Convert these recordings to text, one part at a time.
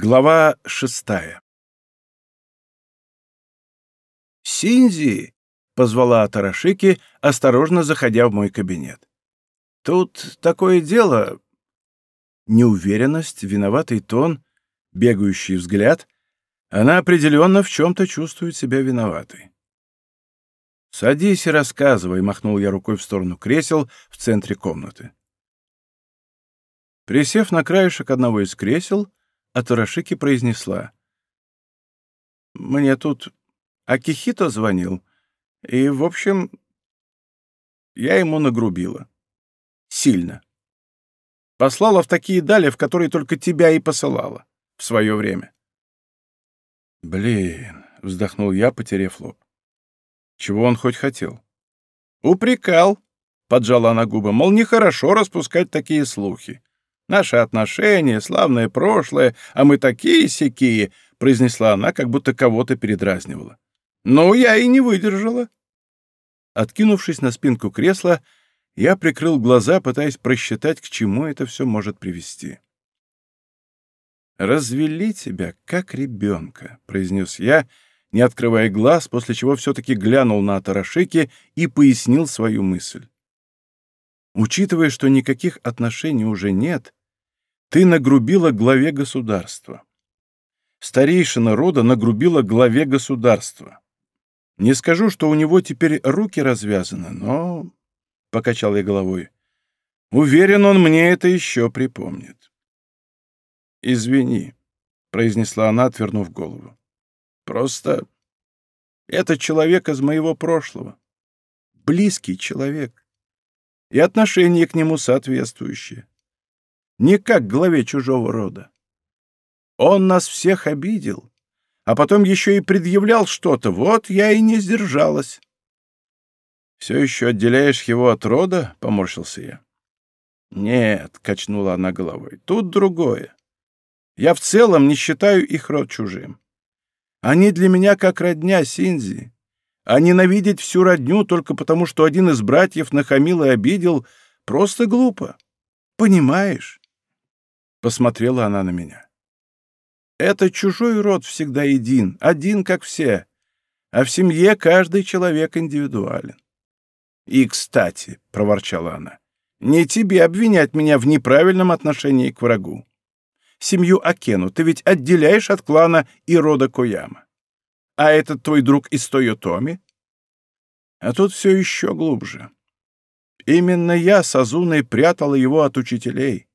Глава шестая «Синзи!» — позвала Атарашики, осторожно заходя в мой кабинет. «Тут такое дело...» Неуверенность, виноватый тон, бегающий взгляд. Она определенно в чем-то чувствует себя виноватой. «Садись и рассказывай», — махнул я рукой в сторону кресел в центре комнаты. Присев на краешек одного из кресел, Атарашики произнесла. «Мне тут Акихито звонил, и, в общем, я ему нагрубила. Сильно. Послала в такие дали, в которые только тебя и посылала в свое время». «Блин», — вздохнул я, потеряв лоб. «Чего он хоть хотел?» «Упрекал», — поджала она губы, мол, нехорошо распускать такие слухи. Наши отношения, славное прошлое, а мы такие-сякие», — произнесла она, как будто кого-то передразнивала. «Ну, я и не выдержала». Откинувшись на спинку кресла, я прикрыл глаза, пытаясь просчитать, к чему это все может привести. «Развели тебя, как ребенка», — произнес я, не открывая глаз, после чего все-таки глянул на Тарашики и пояснил свою мысль. Учитывая, что никаких отношений уже нет, ты нагрубила главе государства. Старейшина рода нагрубила главе государства. Не скажу, что у него теперь руки развязаны, но... — покачал я головой. Уверен, он мне это еще припомнит. «Извини», — произнесла она, отвернув голову. «Просто это человек из моего прошлого. Близкий человек. И отношение к нему соответствующее не как главе чужого рода. Он нас всех обидел, а потом еще и предъявлял что-то, вот я и не сдержалась. «Все еще отделяешь его от рода?» — поморщился я. «Нет», — качнула она головой, — «тут другое. Я в целом не считаю их род чужим. Они для меня как родня Синзи. А ненавидеть всю родню только потому, что один из братьев нахамил и обидел, просто глупо. Понимаешь? Посмотрела она на меня. Это чужой род всегда един, один как все, а в семье каждый человек индивидуален. И, кстати, — проворчала она, — не тебе обвинять меня в неправильном отношении к врагу. Семью Акену ты ведь отделяешь от клана и рода Кояма. А этот твой друг из Тойотоми? А тут все еще глубже. Именно я с Азуной прятала его от учителей.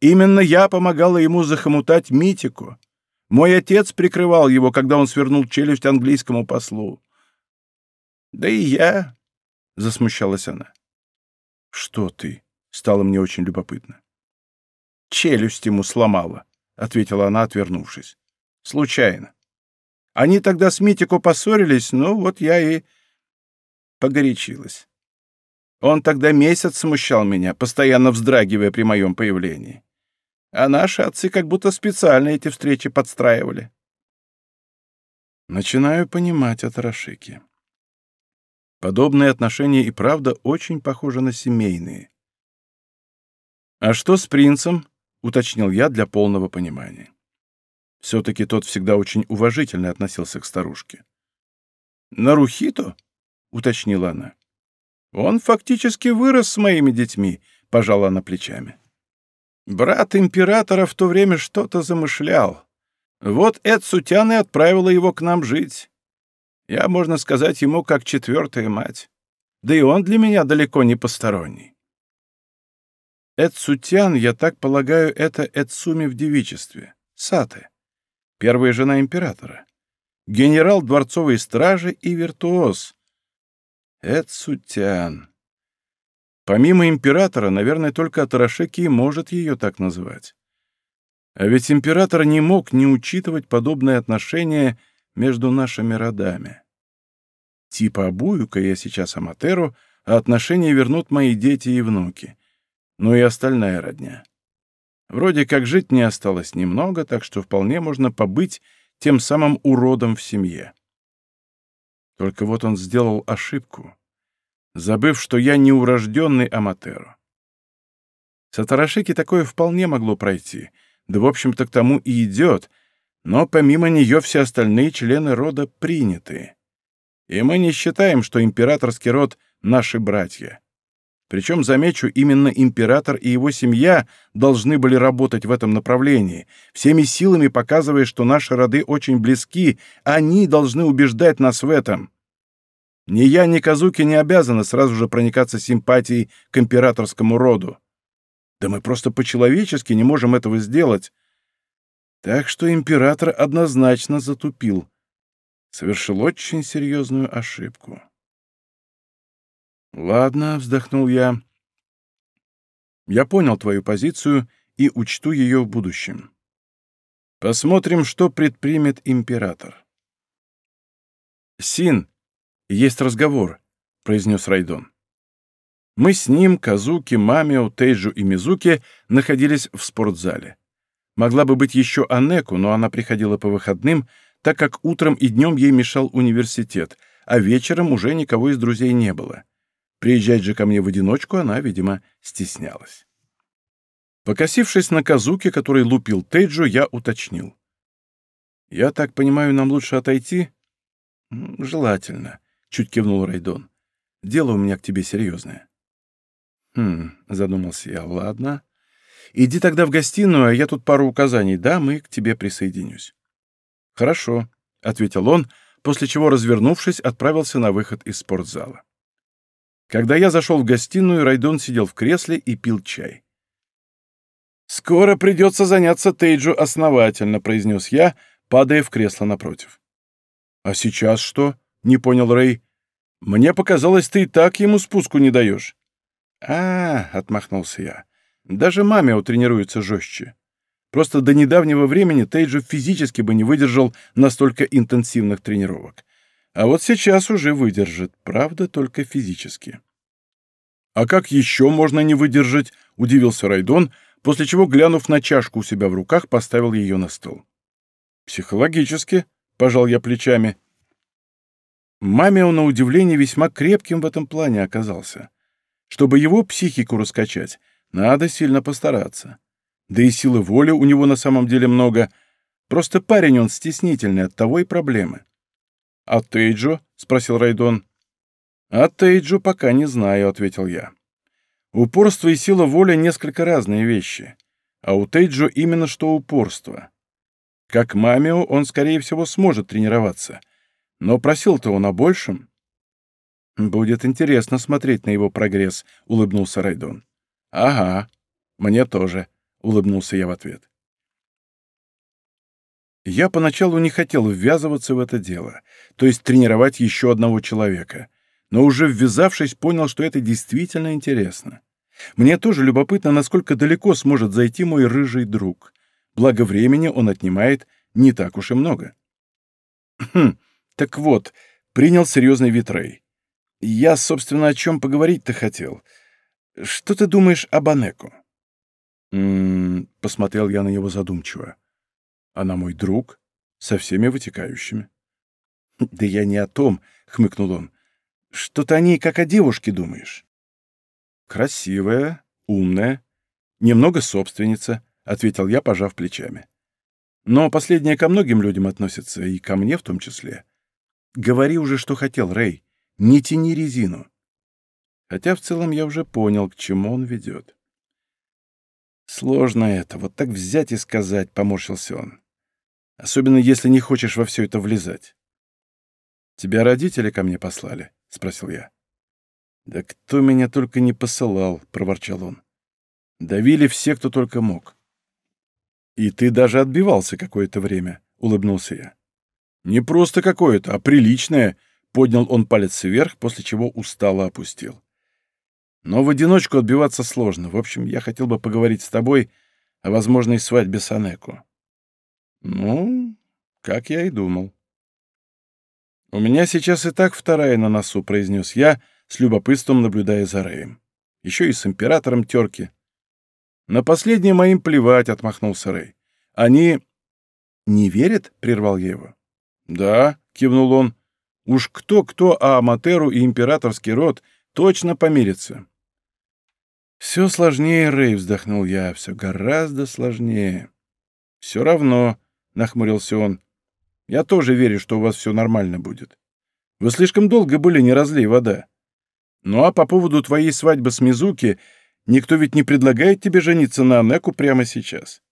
Именно я помогала ему захомутать Митику. Мой отец прикрывал его, когда он свернул челюсть английскому послу. Да и я, — засмущалась она. Что ты? — стало мне очень любопытно. Челюсть ему сломала, — ответила она, отвернувшись. Случайно. Они тогда с Митико поссорились, ну вот я и погорячилась. Он тогда месяц смущал меня, постоянно вздрагивая при моем появлении а наши отцы как будто специально эти встречи подстраивали. Начинаю понимать от Рашики. Подобные отношения и правда очень похожи на семейные. «А что с принцем?» — уточнил я для полного понимания. Все-таки тот всегда очень уважительно относился к старушке. «Нарухито?» — уточнила она. «Он фактически вырос с моими детьми», — пожала она плечами. Брат императора в то время что-то замышлял. Вот Эд Сутян и отправила его к нам жить. Я, можно сказать, ему как четвертая мать. Да и он для меня далеко не посторонний. Эд Сутян, я так полагаю, это Эдсуми в девичестве. Сате. Первая жена императора. Генерал дворцовой стражи и виртуоз. Эд Сутян. Помимо императора, наверное, только Атарашеки может ее так назвать. А ведь император не мог не учитывать подобное отношение между нашими родами. Типа обуюка я сейчас Аматеру, а отношения вернут мои дети и внуки. Ну и остальная родня. Вроде как жить не осталось немного, так что вполне можно побыть тем самым уродом в семье. Только вот он сделал ошибку забыв, что я не урожденный Аматеру. С Атарашики такое вполне могло пройти, Да, в общем-то, к тому и идет, но помимо нее все остальные члены рода приняты. И мы не считаем, что императорский род — наши братья. Причем, замечу, именно император и его семья должны были работать в этом направлении, всеми силами показывая, что наши роды очень близки, они должны убеждать нас в этом. Ни я, ни Казуки не обязаны сразу же проникаться симпатией к императорскому роду. Да мы просто по-человечески не можем этого сделать. Так что император однозначно затупил. Совершил очень серьезную ошибку. «Ладно», — вздохнул я. «Я понял твою позицию и учту ее в будущем. Посмотрим, что предпримет император». «Син, есть разговор», — произнес Райдон. Мы с ним, Казуки, Мамио, Тейджу и Мизуки находились в спортзале. Могла бы быть еще Анеку, но она приходила по выходным, так как утром и днем ей мешал университет, а вечером уже никого из друзей не было. Приезжать же ко мне в одиночку она, видимо, стеснялась. Покосившись на Казуки, который лупил Тейджу, я уточнил. «Я так понимаю, нам лучше отойти?» «Желательно», — чуть кивнул Райдон. «Дело у меня к тебе серьезное». «Хм», — задумался я, — «ладно. Иди тогда в гостиную, а я тут пару указаний дам и к тебе присоединюсь». «Хорошо», — ответил он, после чего, развернувшись, отправился на выход из спортзала. Когда я зашел в гостиную, Райдон сидел в кресле и пил чай. «Скоро придется заняться Тейджу основательно», — произнес я, падая в кресло напротив. «А сейчас что?» — не понял Рэй. «Мне показалось, ты и так ему спуску не даешь». «А, — отмахнулся я, — даже маме тренируется жестче. Просто до недавнего времени Тейджу физически бы не выдержал настолько интенсивных тренировок. А вот сейчас уже выдержит, правда, только физически. «А как еще можно не выдержать?» — удивился Райдон, после чего, глянув на чашку у себя в руках, поставил ее на стол. «Психологически», — пожал я плечами. Мамио, на удивление, весьма крепким в этом плане оказался. Чтобы его психику раскачать, надо сильно постараться. Да и силы воли у него на самом деле много. Просто парень он стеснительный, от того и проблемы. «А Тейджо?» — спросил Райдон. «А Тейджо пока не знаю», — ответил я. «Упорство и сила воли — несколько разные вещи. А у Тейджо именно что упорство. Как Мамио он, скорее всего, сможет тренироваться. Но просил-то он о большем». «Будет интересно смотреть на его прогресс», — улыбнулся Райдон. «Ага, мне тоже», — улыбнулся я в ответ. Я поначалу не хотел ввязываться в это дело, то есть тренировать еще одного человека, но уже ввязавшись, понял, что это действительно интересно. Мне тоже любопытно, насколько далеко сможет зайти мой рыжий друг. Благо времени он отнимает не так уж и много. Хм, так вот, принял серьезный витрей. Я, собственно, о чем поговорить-то хотел. Что ты думаешь об Анеку? М-м, посмотрел я на него задумчиво. Она мой друг, со всеми вытекающими. «Да я не о том», — хмыкнул он. «Что-то о ней как о девушке думаешь». «Красивая, умная, немного собственница», — ответил я, пожав плечами. «Но последняя ко многим людям относится, и ко мне в том числе. Говори уже, что хотел, Рэй. Не тяни резину». Хотя в целом я уже понял, к чему он ведет. «Сложно это, вот так взять и сказать», — поморщился он. Особенно, если не хочешь во все это влезать. «Тебя родители ко мне послали?» — спросил я. «Да кто меня только не посылал», — проворчал он. «Давили все, кто только мог». «И ты даже отбивался какое-то время», — улыбнулся я. «Не просто какое-то, а приличное», — поднял он палец вверх, после чего устало опустил. «Но в одиночку отбиваться сложно. В общем, я хотел бы поговорить с тобой о возможной свадьбе с Анеку». Ну, как я и думал. «У меня сейчас и так вторая на носу», — произнес я, с любопытством наблюдая за Рэем. «Еще и с императором терки». «На последнее моим плевать», — отмахнулся Рэй. «Они...» «Не верят?» — прервал я его. «Да», — кивнул он. «Уж кто-кто, а Аматеру и императорский род точно помирятся». «Все сложнее, Рэй», — вздохнул я, — «все гораздо сложнее». Все равно, — нахмурился он, — я тоже верю, что у вас все нормально будет. Вы слишком долго были не разлей вода. Ну а по поводу твоей свадьбы с Мизуки, никто ведь не предлагает тебе жениться на Анеку прямо сейчас.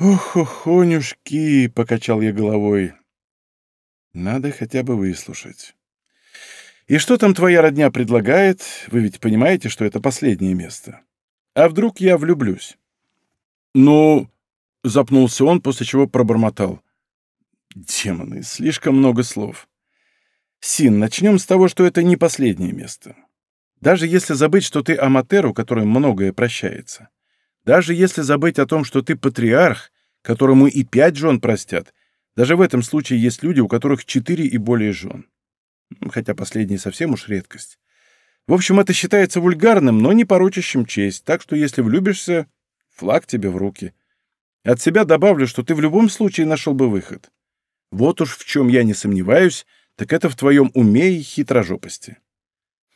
«Ох, охонюшки!» — покачал я головой. «Надо хотя бы выслушать». «И что там твоя родня предлагает? Вы ведь понимаете, что это последнее место. А вдруг я влюблюсь?» «Ну...» — запнулся он, после чего пробормотал. «Демоны, слишком много слов. Син, начнем с того, что это не последнее место. Даже если забыть, что ты аматер, у которой многое прощается, даже если забыть о том, что ты патриарх, которому и пять жен простят, даже в этом случае есть люди, у которых четыре и более жен. Хотя последний совсем уж редкость. В общем, это считается вульгарным, но не порочащим честь, так что если влюбишься, флаг тебе в руки. От себя добавлю, что ты в любом случае нашел бы выход. Вот уж в чем я не сомневаюсь, так это в твоем уме и хитрожопости».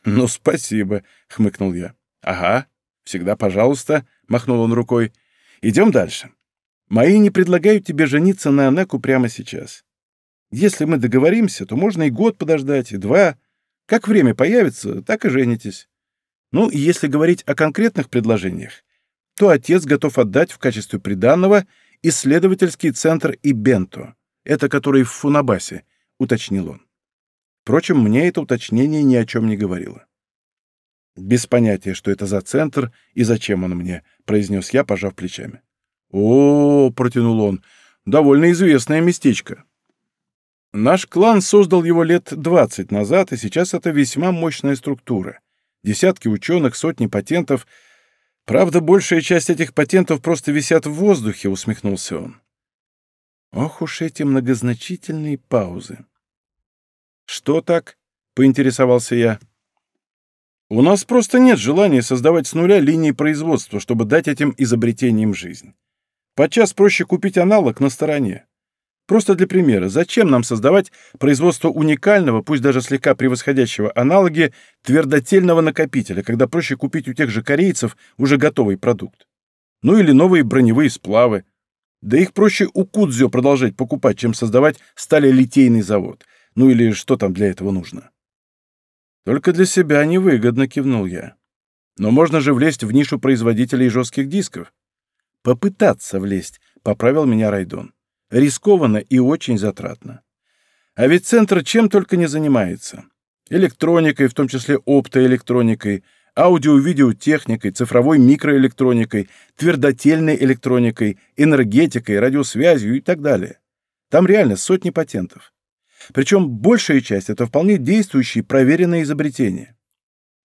«Ну, спасибо», — хмыкнул я. «Ага, всегда пожалуйста», — махнул он рукой. «Идем дальше. Мои не предлагают тебе жениться на Анеку прямо сейчас. Если мы договоримся, то можно и год подождать, и два. Как время появится, так и женитесь. Ну, и если говорить о конкретных предложениях, то отец готов отдать в качестве приданного исследовательский центр Ибенто, это который в Фунабасе, уточнил он. Впрочем, мне это уточнение ни о чем не говорило. «Без понятия, что это за центр и зачем он мне», — произнес я, пожав плечами. «О, — протянул он, — довольно известное местечко. Наш клан создал его лет двадцать назад, и сейчас это весьма мощная структура. Десятки ученых, сотни патентов. Правда, большая часть этих патентов просто висят в воздухе», — усмехнулся он. Ох уж эти многозначительные паузы. «Что так?» — поинтересовался я. «У нас просто нет желания создавать с нуля линии производства, чтобы дать этим изобретениям жизнь. Подчас проще купить аналог на стороне. Просто для примера, зачем нам создавать производство уникального, пусть даже слегка превосходящего аналоги твердотельного накопителя, когда проще купить у тех же корейцев уже готовый продукт? Ну или новые броневые сплавы. Да их проще у Кудзё продолжать покупать, чем создавать сталелитейный завод. Ну или что там для этого нужно? Только для себя невыгодно, кивнул я. Но можно же влезть в нишу производителей жестких дисков. Попытаться влезть, поправил меня Райдон. Рискованно и очень затратно. А ведь центр чем только не занимается. Электроникой, в том числе оптоэлектроникой, аудио-видеотехникой, цифровой микроэлектроникой, твердотельной электроникой, энергетикой, радиосвязью и так далее. Там реально сотни патентов. Причем большая часть — это вполне действующие, проверенные изобретения.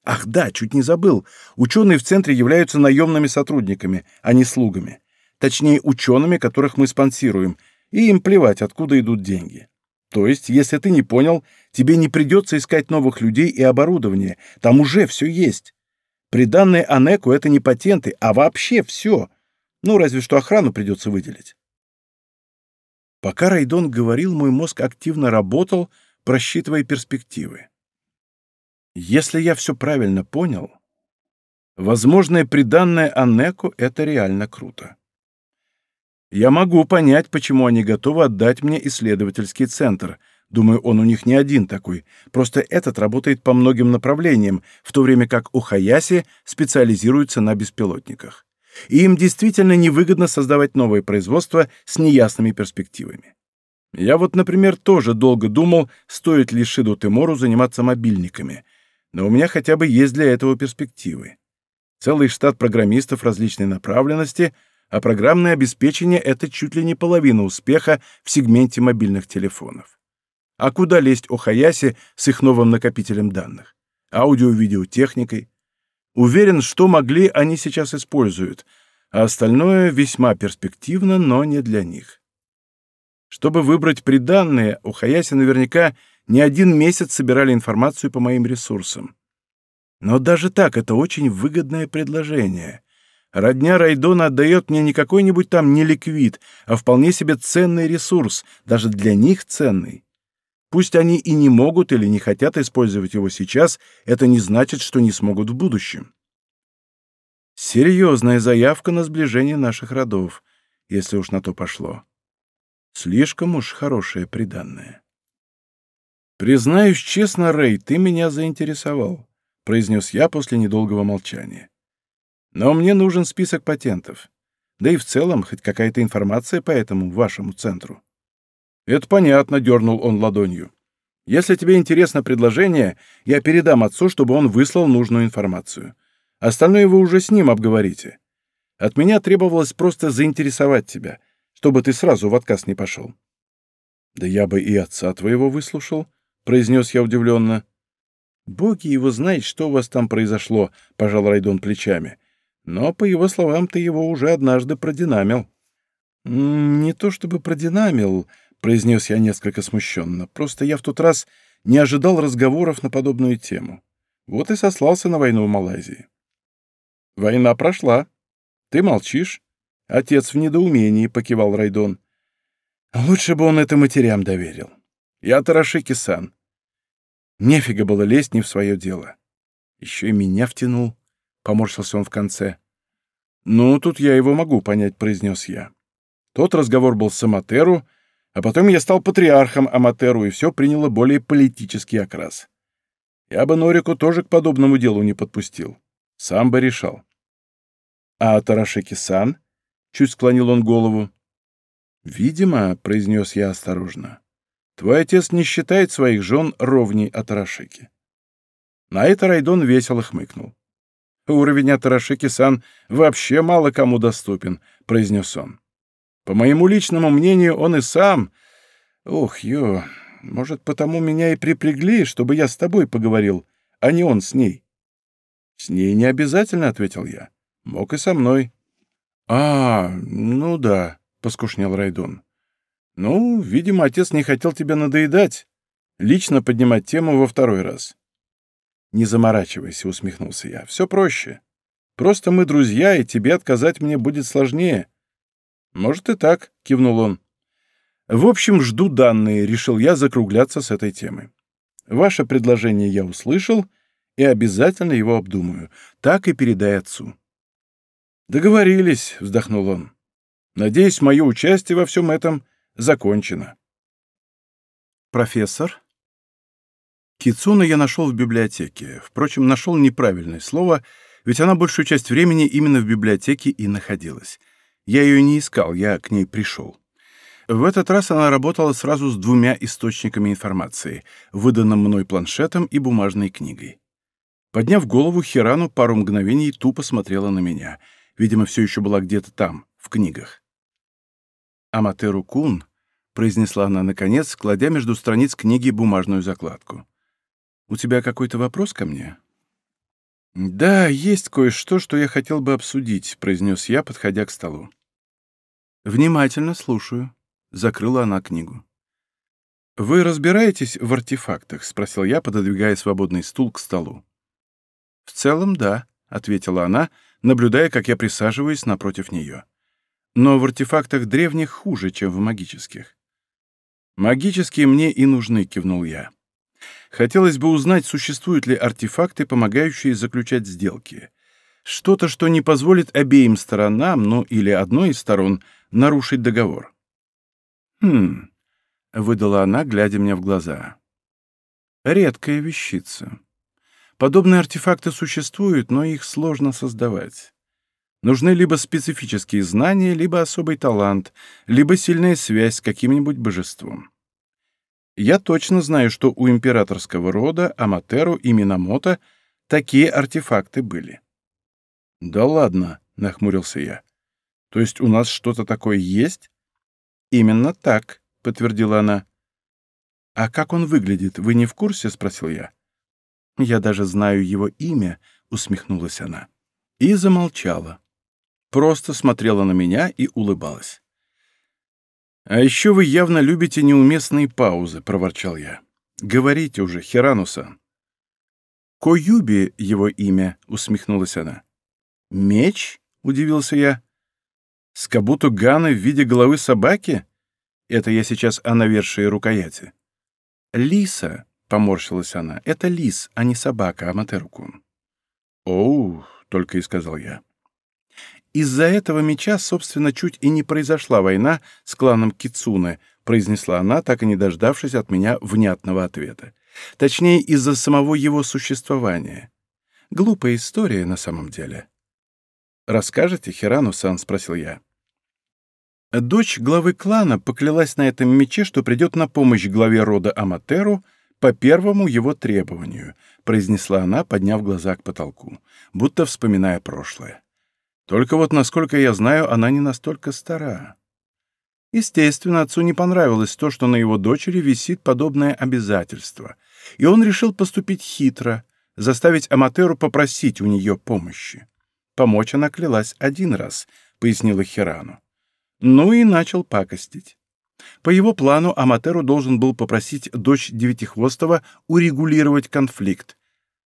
Ах да, чуть не забыл. Ученые в центре являются наемными сотрудниками, а не слугами. Точнее, учеными, которых мы спонсируем, и им плевать, откуда идут деньги. То есть, если ты не понял, тебе не придется искать новых людей и оборудование, там уже все есть. Приданные Анеку — это не патенты, а вообще все. Ну, разве что охрану придется выделить. Пока Райдон говорил, мой мозг активно работал, просчитывая перспективы. Если я все правильно понял, возможное приданное Анеку — это реально круто. Я могу понять, почему они готовы отдать мне исследовательский центр. Думаю, он у них не один такой. Просто этот работает по многим направлениям, в то время как у Хаяси специализируется на беспилотниках и им действительно невыгодно создавать новое производство с неясными перспективами. Я вот, например, тоже долго думал, стоит ли Шиду Тимору заниматься мобильниками, но у меня хотя бы есть для этого перспективы. Целый штат программистов различной направленности, а программное обеспечение — это чуть ли не половина успеха в сегменте мобильных телефонов. А куда лезть Охаяси с их новым накопителем данных? Аудио-видеотехникой? Уверен, что могли, они сейчас используют, а остальное весьма перспективно, но не для них. Чтобы выбрать приданные, у Хаяси наверняка не один месяц собирали информацию по моим ресурсам. Но даже так это очень выгодное предложение. Родня Райдона отдает мне не какой-нибудь там неликвид, а вполне себе ценный ресурс, даже для них ценный. Пусть они и не могут или не хотят использовать его сейчас, это не значит, что не смогут в будущем. Серьезная заявка на сближение наших родов. если уж на то пошло. Слишком уж хорошее приданное. «Признаюсь честно, Рэй, ты меня заинтересовал», — произнес я после недолгого молчания. «Но мне нужен список патентов. Да и в целом хоть какая-то информация по этому вашему центру». «Это понятно», — дернул он ладонью. «Если тебе интересно предложение, я передам отцу, чтобы он выслал нужную информацию. Остальное вы уже с ним обговорите. От меня требовалось просто заинтересовать тебя, чтобы ты сразу в отказ не пошел». «Да я бы и отца твоего выслушал», — произнес я удивленно. «Боги его знают, что у вас там произошло», — пожал Райдон плечами. «Но, по его словам, ты его уже однажды продинамил». «Не то чтобы продинамил», — произнес я несколько смущенно. «Просто я в тот раз не ожидал разговоров на подобную тему. Вот и сослался на войну в Малайзии». «Война прошла. Ты молчишь?» Отец в недоумении покивал Райдон. «Лучше бы он это матерям доверил. Я Тарашики-сан. Нефига было лезть не в свое дело. Еще и меня втянул», — поморщился он в конце. «Ну, тут я его могу понять», — произнес я. Тот разговор был с Аматеру, — а потом я стал патриархом Аматеру, и все приняло более политический окрас. Я бы Норику тоже к подобному делу не подпустил. Сам бы решал. «А Тарашики-сан?» — чуть склонил он голову. «Видимо», — произнес я осторожно, — «твой отец не считает своих жен ровней Атарашики». На это Райдон весело хмыкнул. «Уровень Атарашики-сан вообще мало кому доступен», — произнес он. По моему личному мнению, он и сам... Ох, ё, может, потому меня и припрягли, чтобы я с тобой поговорил, а не он с ней. С ней не обязательно, — ответил я. Мог и со мной. А, ну да, — поскушнел Райдон. Ну, видимо, отец не хотел тебя надоедать. Лично поднимать тему во второй раз. Не заморачивайся, — усмехнулся я. Все проще. Просто мы друзья, и тебе отказать мне будет сложнее. «Может и так», — кивнул он. «В общем, жду данные», — решил я закругляться с этой темы. «Ваше предложение я услышал и обязательно его обдумаю. Так и передай отцу». «Договорились», — вздохнул он. «Надеюсь, мое участие во всем этом закончено». «Профессор?» Кицуна я нашел в библиотеке. Впрочем, нашел неправильное слово, ведь она большую часть времени именно в библиотеке и находилась. Я ее не искал, я к ней пришел. В этот раз она работала сразу с двумя источниками информации — выданным мной планшетом и бумажной книгой. Подняв голову, Хирану пару мгновений тупо смотрела на меня. Видимо, все еще была где-то там, в книгах. «Аматеру Кун», — произнесла она наконец, кладя между страниц книги бумажную закладку. «У тебя какой-то вопрос ко мне?» «Да, есть кое-что, что я хотел бы обсудить», — произнес я, подходя к столу. «Внимательно слушаю», — закрыла она книгу. «Вы разбираетесь в артефактах?» — спросил я, пододвигая свободный стул к столу. «В целом, да», — ответила она, наблюдая, как я присаживаюсь напротив нее. «Но в артефактах древних хуже, чем в магических». «Магические мне и нужны», — кивнул я. «Хотелось бы узнать, существуют ли артефакты, помогающие заключать сделки. Что-то, что не позволит обеим сторонам, ну или одной из сторон, нарушить договор. «Хм», — выдала она, глядя мне в глаза. «Редкая вещица. Подобные артефакты существуют, но их сложно создавать. Нужны либо специфические знания, либо особый талант, либо сильная связь с каким-нибудь божеством. Я точно знаю, что у императорского рода Аматеру и Минамото такие артефакты были. «Да ладно», — нахмурился я. То есть у нас что-то такое есть? Именно так, подтвердила она. А как он выглядит, вы не в курсе? спросил я. Я даже знаю его имя, усмехнулась она. И замолчала. Просто смотрела на меня и улыбалась. «А еще вы явно любите неуместные паузы», — проворчал я. «Говорите уже, Хирануса». «Коюби его имя», — усмехнулась она. «Меч?» — удивился я. С кабуту Ганы в виде головы собаки? Это я сейчас о навершии рукояти. Лиса, — поморщилась она, — это лис, а не собака, Аматерукун. Оу, — только и сказал я. Из-за этого меча, собственно, чуть и не произошла война с кланом Кицуне, произнесла она, так и не дождавшись от меня внятного ответа. Точнее, из-за самого его существования. Глупая история на самом деле. «Расскажете, Хирану-сан?» — спросил я. Дочь главы клана поклялась на этом мече, что придет на помощь главе рода Аматеру по первому его требованию, произнесла она, подняв глаза к потолку, будто вспоминая прошлое. Только вот, насколько я знаю, она не настолько стара. Естественно, отцу не понравилось то, что на его дочери висит подобное обязательство, и он решил поступить хитро, заставить Аматеру попросить у нее помощи. Помочь она клялась один раз, пояснила Хирану. Ну и начал пакостить. По его плану Аматеру должен был попросить дочь Девятихвостого урегулировать конфликт.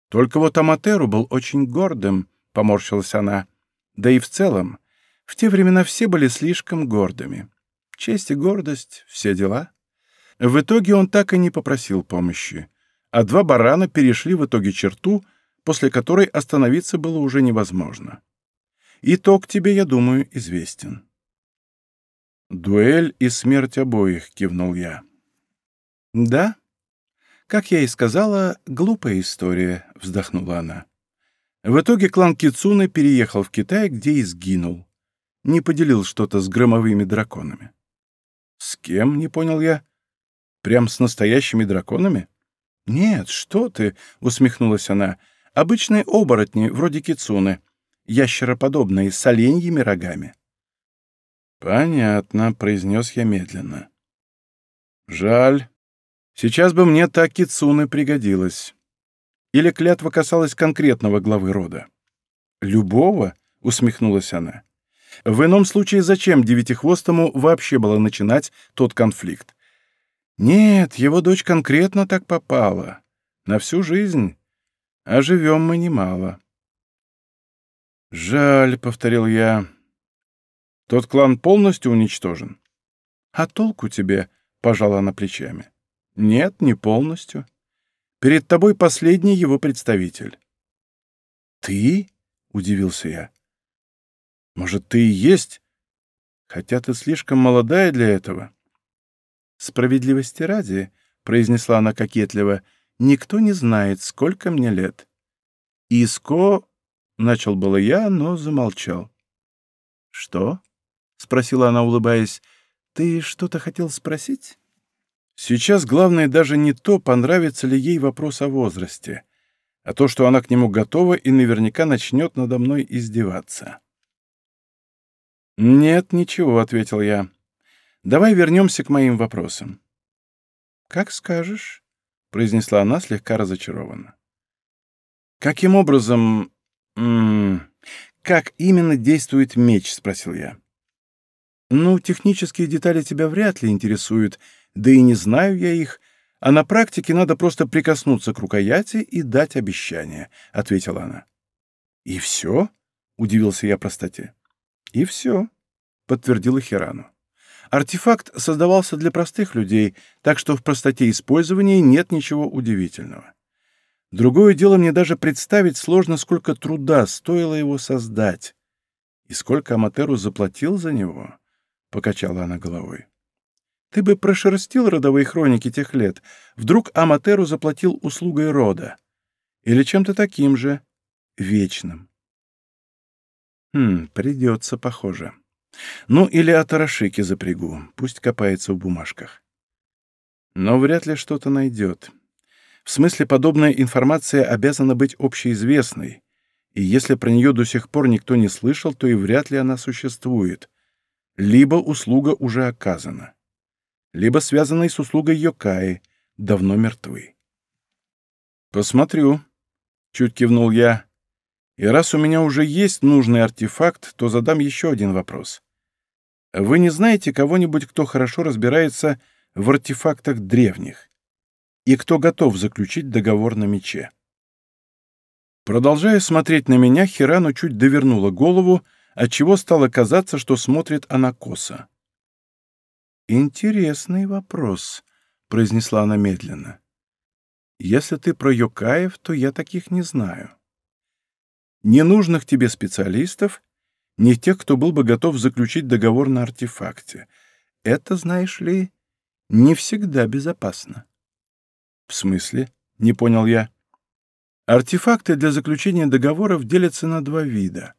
Только вот Аматеру был очень гордым, поморщилась она. Да и в целом, в те времена все были слишком гордыми. Честь и гордость — все дела. В итоге он так и не попросил помощи, а два барана перешли в итоге черту, после которой остановиться было уже невозможно. Итог тебе, я думаю, известен. «Дуэль и смерть обоих», — кивнул я. «Да, как я и сказала, глупая история», — вздохнула она. В итоге клан Кицуны переехал в Китай, где и сгинул. Не поделил что-то с громовыми драконами. «С кем?» — не понял я. «Прям с настоящими драконами?» «Нет, что ты!» — усмехнулась она. «Обычные оборотни, вроде кицуны, ящероподобные, с оленьими рогами». «Понятно», — произнес я медленно. «Жаль. Сейчас бы мне так кицуны пригодилась». Или клятва касалась конкретного главы рода? «Любого?» — усмехнулась она. «В ином случае зачем Девятихвостому вообще было начинать тот конфликт? Нет, его дочь конкретно так попала. На всю жизнь. А живем мы немало». «Жаль», — повторил я. «Тот клан полностью уничтожен?» «А толку тебе?» — пожала она плечами. «Нет, не полностью. Перед тобой последний его представитель». «Ты?» — удивился я. «Может, ты и есть? Хотя ты слишком молодая для этого». «Справедливости ради», — произнесла она кокетливо, — «никто не знает, сколько мне лет». «Иско...» — начал было я, но замолчал. «Что?» — спросила она, улыбаясь. «Ты что-то хотел спросить?» Сейчас главное даже не то, понравится ли ей вопрос о возрасте, а то, что она к нему готова и наверняка начнет надо мной издеваться. «Нет, ничего», — ответил я. «Давай вернемся к моим вопросам». «Как скажешь», — произнесла она слегка разочарованно. «Каким образом... Как именно действует меч?» — спросил я. «Ну, технические детали тебя вряд ли интересуют», да и не знаю я их, а на практике надо просто прикоснуться к рукояти и дать обещание», — ответила она. «И все?» — удивился я простоте. «И все», — подтвердила Хирану. «Артефакт создавался для простых людей, так что в простоте использования нет ничего удивительного. Другое дело мне даже представить сложно, сколько труда стоило его создать. И сколько Аматеру заплатил за него?» — покачала она головой. Ты бы прошерстил родовые хроники тех лет. Вдруг Аматеру заплатил услугой рода. Или чем-то таким же, вечным. Хм, придется, похоже. Ну, или Атарашики запрягу, пусть копается в бумажках. Но вряд ли что-то найдет. В смысле, подобная информация обязана быть общеизвестной, и если про нее до сих пор никто не слышал, то и вряд ли она существует. Либо услуга уже оказана либо связанные с услугой Йокаи, давно мертвы. «Посмотрю», — чуть кивнул я. «И раз у меня уже есть нужный артефакт, то задам еще один вопрос. Вы не знаете кого-нибудь, кто хорошо разбирается в артефактах древних и кто готов заключить договор на мече?» Продолжая смотреть на меня, Хирану чуть довернула голову, отчего стало казаться, что смотрит она косо. «Интересный вопрос», — произнесла она медленно. «Если ты про Йокаев, то я таких не знаю. Ненужных тебе специалистов, ни тех, кто был бы готов заключить договор на артефакте. Это, знаешь ли, не всегда безопасно. В смысле? Не понял я. Артефакты для заключения договоров делятся на два вида.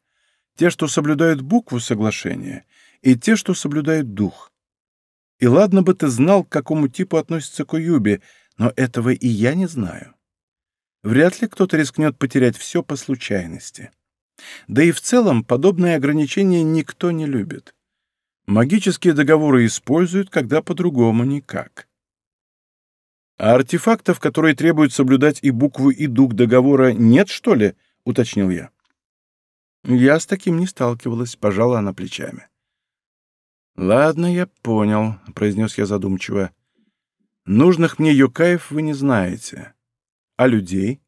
Те, что соблюдают букву соглашения, и те, что соблюдают дух. И ладно бы ты знал, к какому типу относится Куюби, но этого и я не знаю. Вряд ли кто-то рискнет потерять все по случайности. Да и в целом подобные ограничения никто не любит. Магические договоры используют, когда по-другому никак. А артефактов, которые требуют соблюдать и букву, и дух договора, нет, что ли? — уточнил я. Я с таким не сталкивалась, пожала она плечами. «Ладно, я понял», — произнес я задумчиво. «Нужных мне юкаев вы не знаете. А людей?»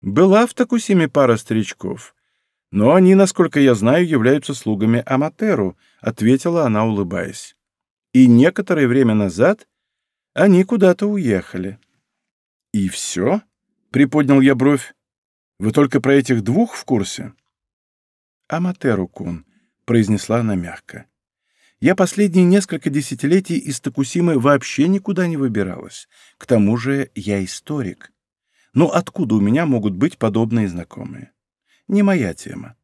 «Была в Такусиме пара старичков, но они, насколько я знаю, являются слугами Аматеру», — ответила она, улыбаясь. «И некоторое время назад они куда-то уехали». «И все?» — приподнял я бровь. «Вы только про этих двух в курсе?» «Аматеру-кун», — произнесла она мягко. Я последние несколько десятилетий из Токусимы вообще никуда не выбиралась. К тому же я историк. Но откуда у меня могут быть подобные знакомые? Не моя тема.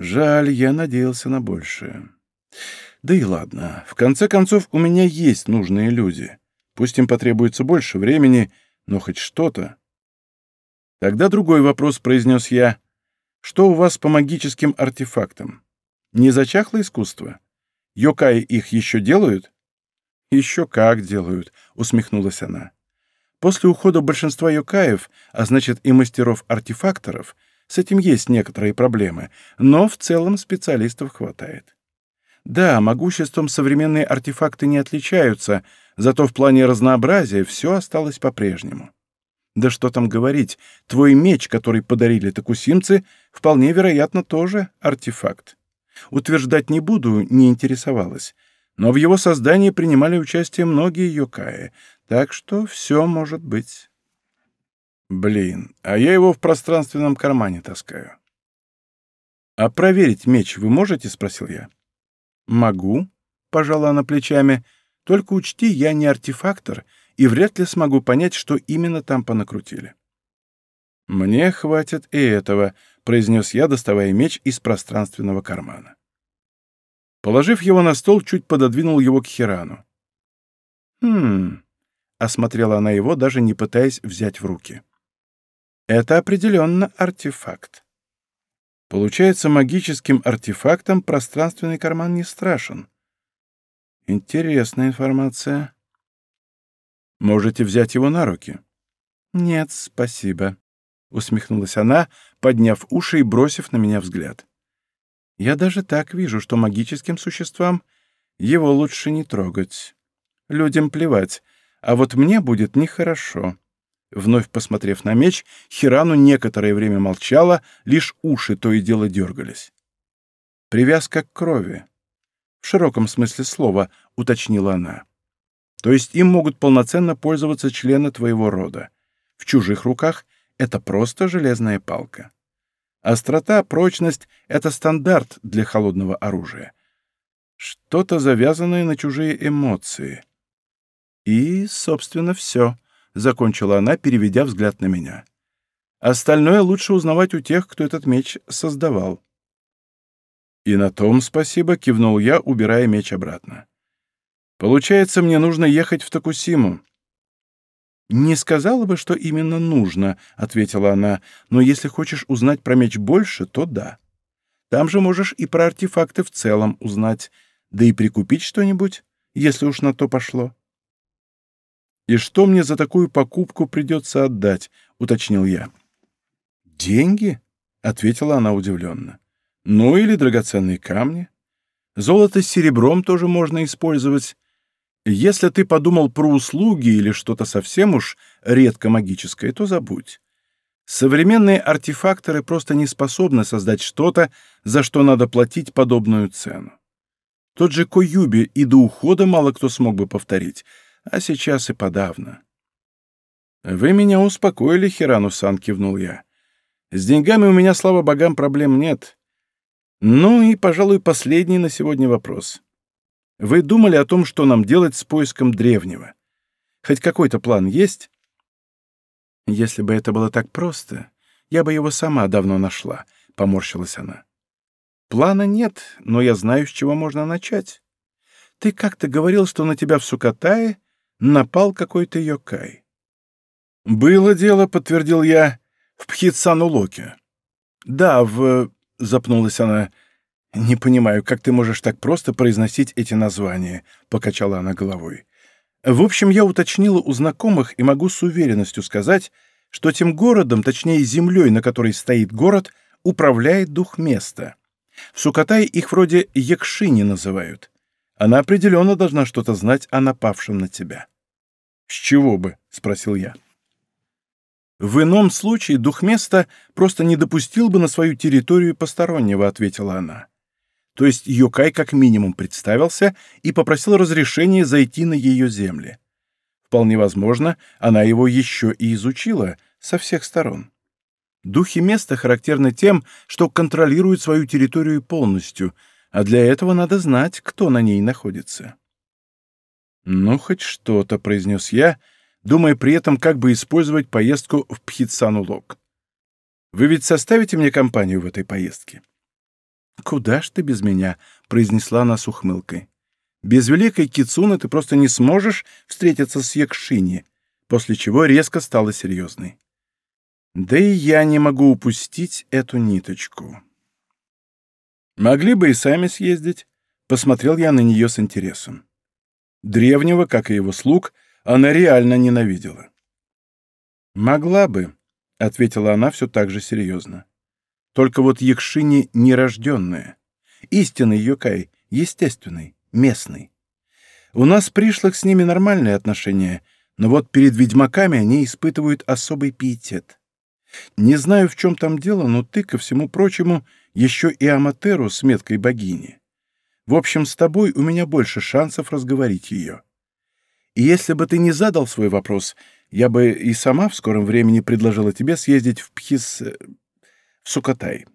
Жаль, я надеялся на большее. Да и ладно. В конце концов, у меня есть нужные люди. Пусть им потребуется больше времени, но хоть что-то. Тогда другой вопрос произнес я. Что у вас по магическим артефактам? Не зачахло искусство? Йокаи их еще делают?» «Еще как делают», — усмехнулась она. «После ухода большинства йокаев, а значит и мастеров-артефакторов, с этим есть некоторые проблемы, но в целом специалистов хватает. Да, могуществом современные артефакты не отличаются, зато в плане разнообразия все осталось по-прежнему. Да что там говорить, твой меч, который подарили такусимцы, вполне вероятно тоже артефакт. Утверждать не буду, не интересовалась. Но в его создании принимали участие многие юкаи, так что все может быть. Блин, а я его в пространственном кармане таскаю. «А проверить меч вы можете?» — спросил я. «Могу», — пожала она плечами. «Только учти, я не артефактор и вряд ли смогу понять, что именно там понакрутили». «Мне хватит и этого», — произнес я, доставая меч из пространственного кармана. Положив его на стол, чуть пододвинул его к Хирану. «Хм...» — осмотрела она его, даже не пытаясь взять в руки. «Это определенно артефакт. Получается, магическим артефактом пространственный карман не страшен. Интересная информация. Можете взять его на руки?» «Нет, спасибо», усмехнулась она, подняв уши и бросив на меня взгляд. Я даже так вижу, что магическим существам его лучше не трогать. Людям плевать, а вот мне будет нехорошо. Вновь посмотрев на меч, Хирану некоторое время молчала, лишь уши то и дело дергались. «Привязка к крови», в широком смысле слова, уточнила она. То есть им могут полноценно пользоваться члены твоего рода. В чужих руках это просто железная палка. Острота, прочность — это стандарт для холодного оружия. Что-то завязанное на чужие эмоции. И, собственно, все, — закончила она, переведя взгляд на меня. Остальное лучше узнавать у тех, кто этот меч создавал. И на том спасибо, — кивнул я, убирая меч обратно. Получается, мне нужно ехать в Токусиму. «Не сказала бы, что именно нужно», — ответила она, «но если хочешь узнать про меч больше, то да. Там же можешь и про артефакты в целом узнать, да и прикупить что-нибудь, если уж на то пошло». «И что мне за такую покупку придется отдать?» — уточнил я. «Деньги?» — ответила она удивленно. «Ну или драгоценные камни. Золото с серебром тоже можно использовать. Если ты подумал про услуги или что-то совсем уж редко магическое, то забудь. Современные артефакторы просто не способны создать что-то, за что надо платить подобную цену. Тот же Коюби и до ухода мало кто смог бы повторить, а сейчас и подавно. «Вы меня успокоили, Хирану-сан», — кивнул я. «С деньгами у меня, слава богам, проблем нет. Ну и, пожалуй, последний на сегодня вопрос. Вы думали о том, что нам делать с поиском древнего? Хоть какой-то план есть? Если бы это было так просто, я бы его сама давно нашла, — поморщилась она. Плана нет, но я знаю, с чего можно начать. Ты как-то говорил, что на тебя в Сукатае напал какой-то йокай. «Было дело», — подтвердил я, — «в Пхитсану-Локе». «Да, в...» — запнулась она. «Не понимаю, как ты можешь так просто произносить эти названия», — покачала она головой. «В общем, я уточнила у знакомых и могу с уверенностью сказать, что тем городом, точнее землей, на которой стоит город, управляет дух места. В Сукатае их вроде Якшини называют. Она определенно должна что-то знать о напавшем на тебя». «С чего бы?» — спросил я. «В ином случае дух места просто не допустил бы на свою территорию постороннего», — ответила она. То есть Йокай как минимум представился и попросил разрешения зайти на ее земли. Вполне возможно, она его еще и изучила со всех сторон. Духи места характерны тем, что контролируют свою территорию полностью, а для этого надо знать, кто на ней находится. «Ну, хоть что-то», — произнес я, думая при этом, как бы использовать поездку в Пхитсану-Лог. «Вы ведь составите мне компанию в этой поездке?» «Куда ж ты без меня?» — произнесла она с ухмылкой. «Без великой Кицуны ты просто не сможешь встретиться с Якшини», после чего резко стала серьезной. «Да и я не могу упустить эту ниточку». «Могли бы и сами съездить», — посмотрел я на нее с интересом. Древнего, как и его слуг, она реально ненавидела. «Могла бы», — ответила она все так же серьезно. «Только вот Якшини нерожденная. Истинный Йокай, естественный, местный. У нас пришлых с ними нормальные отношения, но вот перед ведьмаками они испытывают особый пиетет. Не знаю, в чем там дело, но ты, ко всему прочему, еще и Аматеру с меткой богини. В общем, с тобой у меня больше шансов разговорить ее. И если бы ты не задал свой вопрос, я бы и сама в скором времени предложила тебе съездить в Пхис... Сукатай.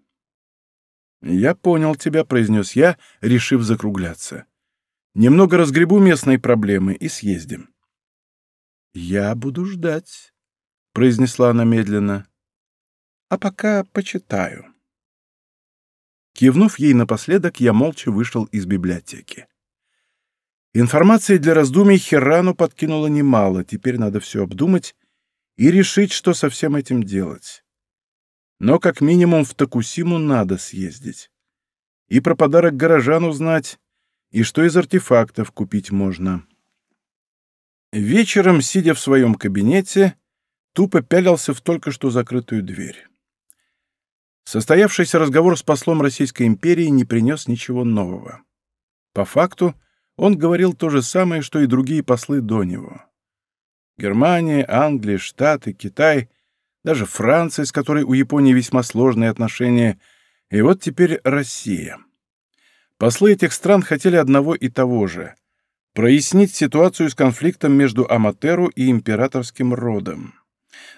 «Я понял тебя», — произнес я, решив закругляться. «Немного разгребу местные проблемы и съездим». «Я буду ждать», — произнесла она медленно. «А пока почитаю». Кивнув ей напоследок, я молча вышел из библиотеки. Информации для раздумий Херану подкинуло немало, теперь надо все обдумать и решить, что со всем этим делать. Но как минимум в Токусиму надо съездить. И про подарок горожан узнать, и что из артефактов купить можно. Вечером, сидя в своем кабинете, тупо пялился в только что закрытую дверь. Состоявшийся разговор с послом Российской империи не принес ничего нового. По факту, он говорил то же самое, что и другие послы до него. Германия, Англия, Штаты, Китай, даже Франция, с которой у Японии весьма сложные отношения, и вот теперь Россия. Послы этих стран хотели одного и того же — прояснить ситуацию с конфликтом между Аматеру и императорским родом.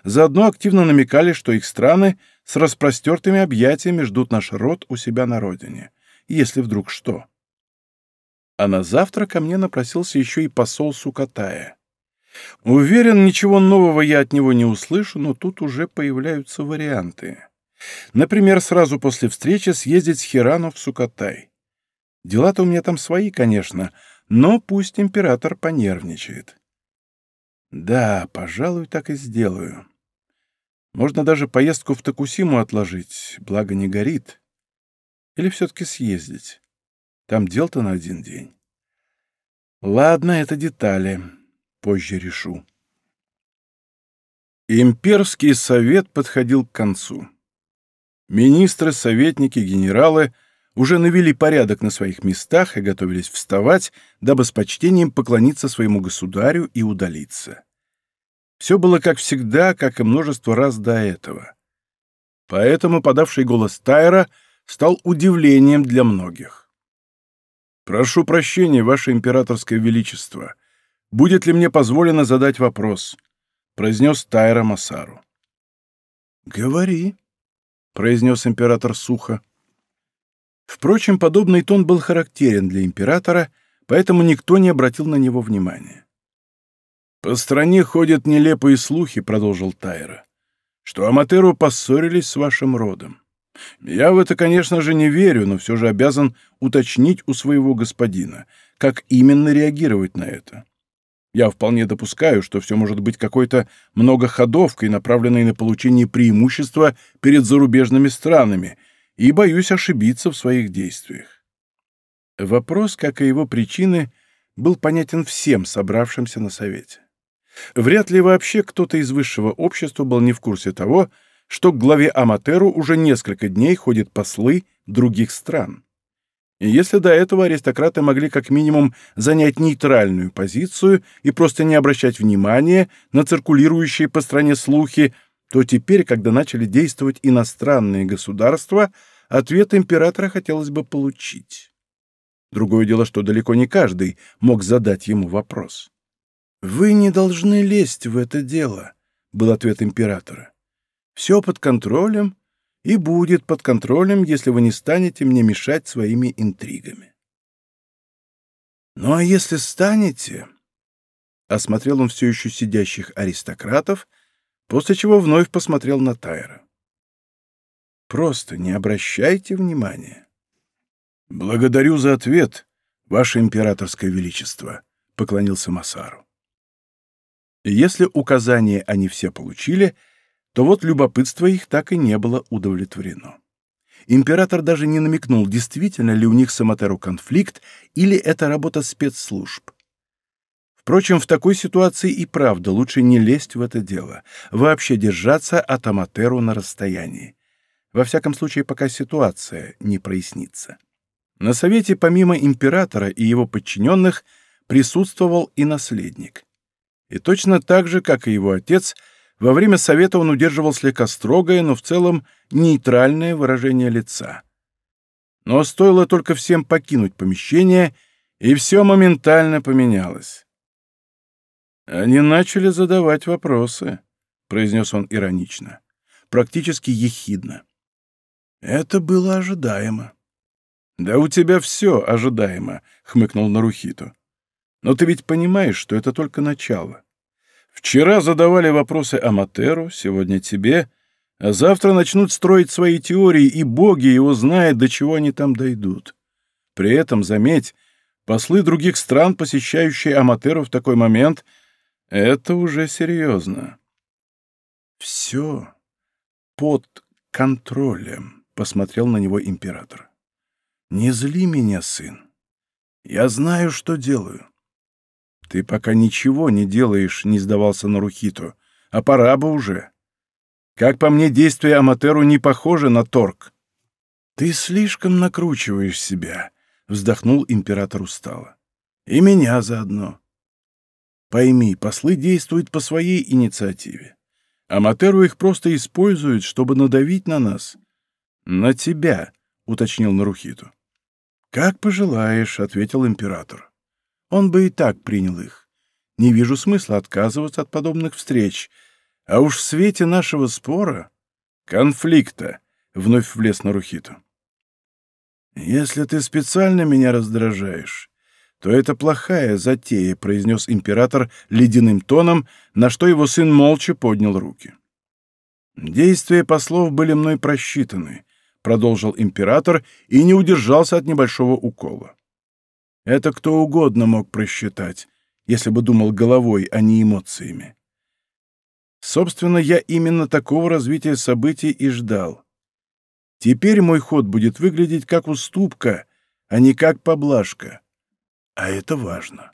Заодно активно намекали, что их страны с распростертыми объятиями ждут наш род у себя на родине, если вдруг что. А на завтра ко мне напросился еще и посол Сукатая. Уверен, ничего нового я от него не услышу, но тут уже появляются варианты. Например, сразу после встречи съездить с Хирану в Сукатай. Дела-то у меня там свои, конечно, но пусть император понервничает. Да, пожалуй, так и сделаю. Можно даже поездку в Токусиму отложить, благо не горит. Или все-таки съездить. Там дел-то на один день. Ладно, это детали. Позже решу. Имперский совет подходил к концу. Министры, советники, генералы уже навели порядок на своих местах и готовились вставать, дабы с почтением поклониться своему государю и удалиться. Все было как всегда, как и множество раз до этого. Поэтому подавший голос Тайра стал удивлением для многих. «Прошу прощения, Ваше Императорское Величество. Будет ли мне позволено задать вопрос?» — произнес Тайра Масару. «Говори», — произнес император сухо. Впрочем, подобный тон был характерен для императора, поэтому никто не обратил на него внимания. «По стране ходят нелепые слухи», — продолжил Тайра, «что Аматеру поссорились с вашим родом. Я в это, конечно же, не верю, но все же обязан уточнить у своего господина, как именно реагировать на это. Я вполне допускаю, что все может быть какой-то многоходовкой, направленной на получение преимущества перед зарубежными странами, и боюсь ошибиться в своих действиях. Вопрос, как и его причины, был понятен всем собравшимся на совете. Вряд ли вообще кто-то из высшего общества был не в курсе того, что к главе Аматеру уже несколько дней ходят послы других стран. Если до этого аристократы могли как минимум занять нейтральную позицию и просто не обращать внимания на циркулирующие по стране слухи, то теперь, когда начали действовать иностранные государства, ответ императора хотелось бы получить. Другое дело, что далеко не каждый мог задать ему вопрос. «Вы не должны лезть в это дело», — был ответ императора. «Все под контролем, и будет под контролем, если вы не станете мне мешать своими интригами. Ну а если станете... Осмотрел он все еще сидящих аристократов, после чего вновь посмотрел на Тайра. Просто не обращайте внимания. Благодарю за ответ, ваше императорское величество, поклонился Масару. Если указания они все получили, — то вот любопытство их так и не было удовлетворено. Император даже не намекнул, действительно ли у них с Аматеру конфликт или это работа спецслужб. Впрочем, в такой ситуации и правда лучше не лезть в это дело, вообще держаться от Аматеру на расстоянии. Во всяком случае, пока ситуация не прояснится. На совете помимо императора и его подчиненных присутствовал и наследник. И точно так же, как и его отец – во время совета он удерживал слегка строгое, но в целом нейтральное выражение лица. Но стоило только всем покинуть помещение, и все моментально поменялось. «Они начали задавать вопросы», — произнес он иронично, практически ехидно. «Это было ожидаемо». «Да у тебя все ожидаемо», — хмыкнул Нарухиту. «Но ты ведь понимаешь, что это только начало. Вчера задавали вопросы Аматеру, сегодня тебе, а завтра начнут строить свои теории, и боги его знают, до чего они там дойдут. При этом, заметь, послы других стран, посещающие Аматеру в такой момент, это уже серьезно. «Все под контролем», — посмотрел на него император. «Не зли меня, сын. Я знаю, что делаю. «Ты пока ничего не делаешь», — не сдавался Нарухито. «А пора бы уже. Как по мне, действия Аматеру не похожи на торг». «Ты слишком накручиваешь себя», — вздохнул император устало. «И меня заодно. Пойми, послы действуют по своей инициативе. Аматеру их просто используют, чтобы надавить на нас». «На тебя», — уточнил Нарухиту. «Как пожелаешь», — ответил император. Он бы и так принял их. Не вижу смысла отказываться от подобных встреч. А уж в свете нашего спора... Конфликта, — вновь влез на Рухиту. «Если ты специально меня раздражаешь, то это плохая затея», — произнес император ледяным тоном, на что его сын молча поднял руки. «Действия послов были мной просчитаны», — продолжил император и не удержался от небольшого укола. Это кто угодно мог просчитать, если бы думал головой, а не эмоциями. Собственно, я именно такого развития событий и ждал. Теперь мой ход будет выглядеть как уступка, а не как поблажка. А это важно.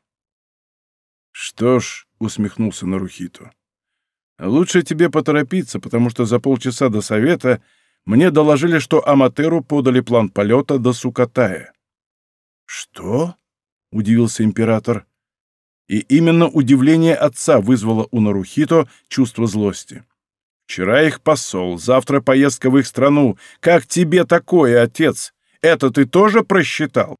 «Что ж», — усмехнулся Нарухиту, — «лучше тебе поторопиться, потому что за полчаса до совета мне доложили, что Аматеру подали план полета до Сукатая. «Что?» — удивился император. И именно удивление отца вызвало у Нарухито чувство злости. «Вчера их посол, завтра поездка в их страну. Как тебе такое, отец? Это ты тоже просчитал?»